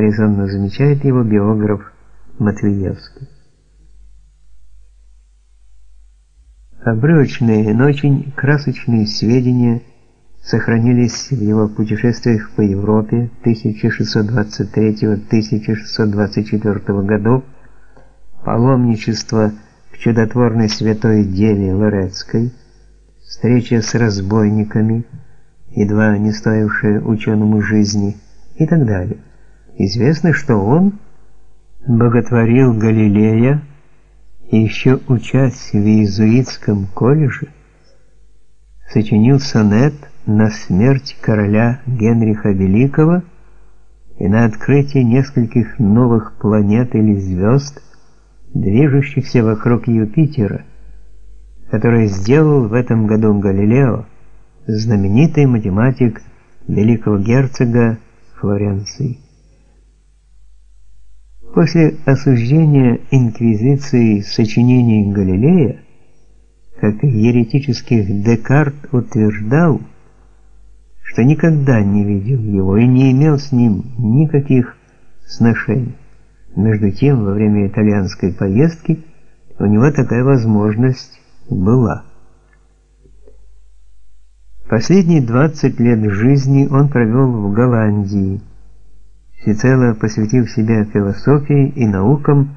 резонно замечает его биограф Матвеевский. Обрывочные, но очень красочные сведения сохранились в его путешествиях по Европе 1623-1624 годов, паломничество к чудотворной святой Деве Лорецкой, встреча с разбойниками, едва не стоившие ученому жизни и так далее. Известно, что он боготворил Галилея, и еще учась в иезуитском колледже, сочинил сонет на смерть короля Генриха Великого и на открытие нескольких новых планет или звезд, движущихся вокруг Юпитера, который сделал в этом году Галилео, знаменитый математик великого герцога Флоренции. После осуждения инквизицией сочинений Галилея, как еретических Декарт утверждал, что никогда не видел его и не имел с ним никаких сношений. Между тем, во время итальянской поездки у него такая возможность была. Последние 20 лет жизни он провел в Голландии, всецело посвятив себя философии и наукам,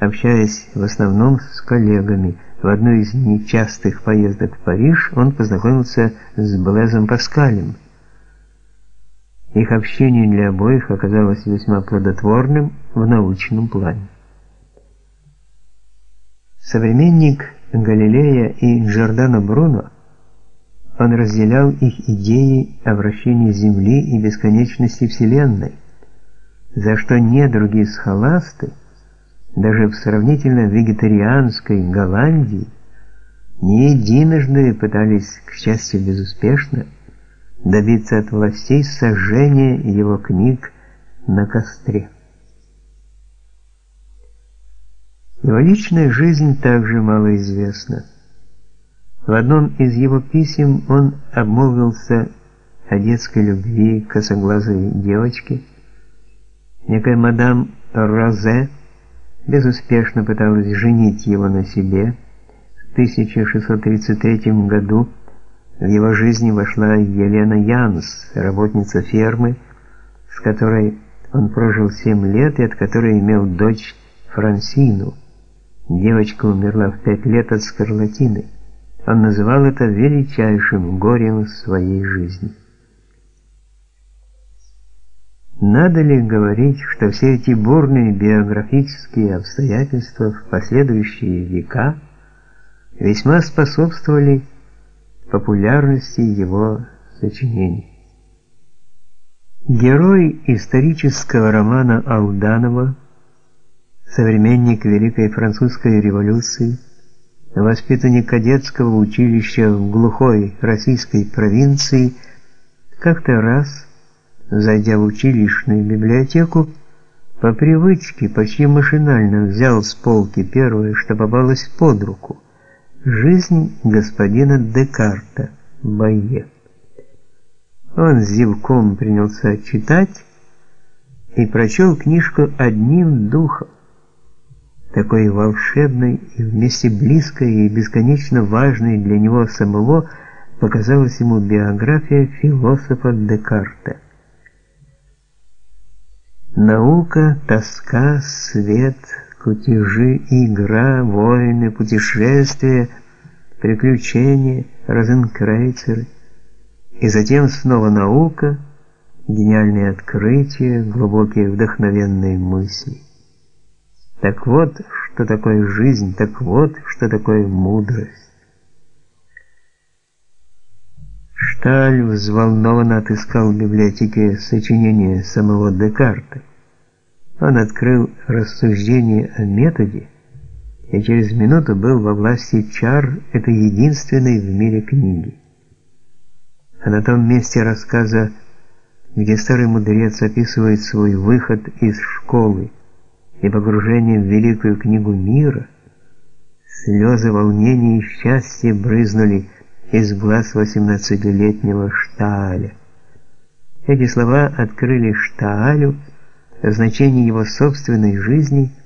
общаясь в основном с коллегами. В одной из нечастых поездок в Париж он познакомился с Блезом Паскалем. Их общение для обоих оказалось весьма плодотворным в научном плане. Современник Галилея и Джордано Бруно, он разделял их идеи о вращении Земли и бесконечности Вселенной за что недруги схоласты даже в сравнительно вегетарианской Голландии не единожды пытались, к счастью безуспешно, добиться от властей сожжения его книг на костре. Его личная жизнь также мало известна. В одном из его писем он обмолвился о детской любви к косоглазой девочке, Некая мадам Розе безуспешно пыталась женить его на себе. В 1633 году в его жизни вошла Елена Янс, работница фермы, с которой он прожил 7 лет и от которой имел дочь Франсину. Девочка умерла в 5 лет от скарлатины. Он называл это величайшим горем своей жизни. Надо ли говорить, что все эти бурные биографические обстоятельства в последующие века весьма способствовали популярности его сочинений? Герой исторического романа Алданова, современник Великой Французской революции, воспитанник кадетского училища в глухой российской провинции, как-то раз Зайдя в училищную библиотеку, по привычке почти машинально взял с полки первое, что попалось под руку «Жизнь господина Декарта, Байе». Он зевком принялся читать и прочел книжку одним духом. Такой волшебной и вместе близкой и бесконечно важной для него самого показалась ему биография философа Декарта. Наука, тоска, свет, кутежи, игра, войны, путешествия, приключения, розенкрейцеры. И затем снова наука, гениальные открытия, глубокие вдохновенные мысли. Так вот, что такое жизнь, так вот, что такое мудрость. Шталь взволнованно отыскал в библиотеке сочинение самого Декарта. Он открыл рассуждение о методе и через минуту был во власти чар этой единственной в мире книги. А на том месте рассказа, где старый мудрец описывает свой выход из школы и погружение в великую книгу мира, слезы волнения и счастья брызнули из глаз восемнадцатилетнего Штааля. Эти слова открыли Штаалю о значении его собственной жизни –